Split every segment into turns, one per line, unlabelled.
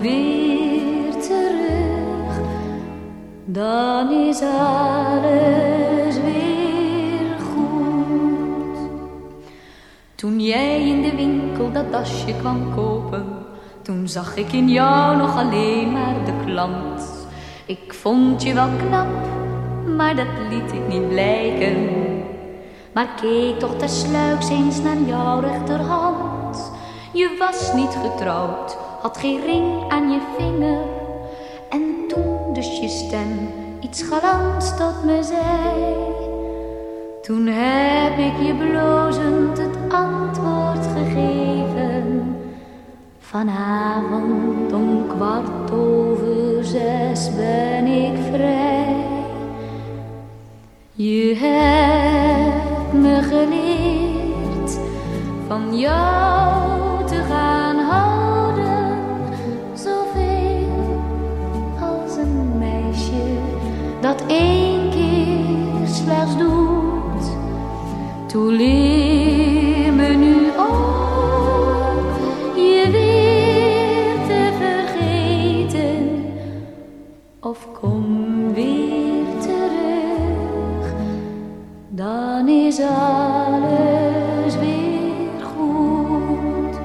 weer terug, dan is alles weer goed. Toen jij in de winkel dat dasje kwam kopen, toen zag ik in jou nog alleen maar de klant. Ik vond je wel knap, maar dat liet ik niet blijken. Maar keek toch tersluiks eens naar jouw rechterhand. Je was niet getrouwd, had geen ring aan je vinger. En toen dus je stem iets galants tot me zei. Toen heb ik je blozend het antwoord gegeven. Vanavond om kwart over zes ben ik vrij. Je hebt me geleerd van jou Toen leer me nu ook je weer te vergeten. Of kom weer terug, dan is alles weer goed.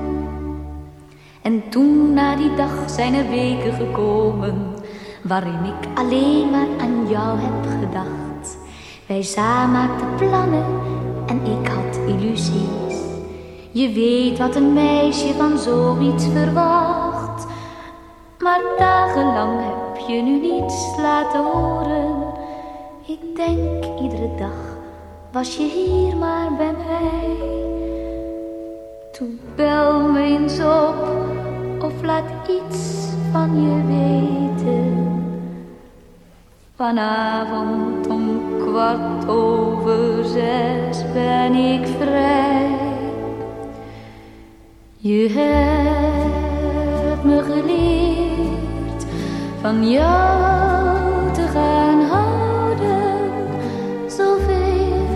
En toen na die dag zijn er weken gekomen waarin ik alleen maar aan jou heb gedacht. Wij samen maakten plannen Je weet wat een meisje van zoiets verwacht. Maar dagenlang heb je nu niets laten horen. Ik denk iedere dag, was je hier maar bij mij. Toen bel me eens op of laat iets van je weten. Vanavond om kwart over zes ben ik vrij. Je hebt me geleerd van jou te gaan houden. Zoveel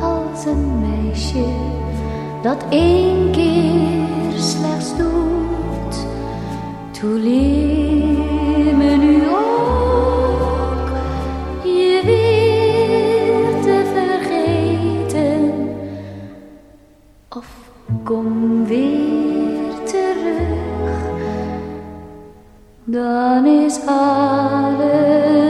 als een meisje dat één keer slechts doet. Leer terug, dan is alles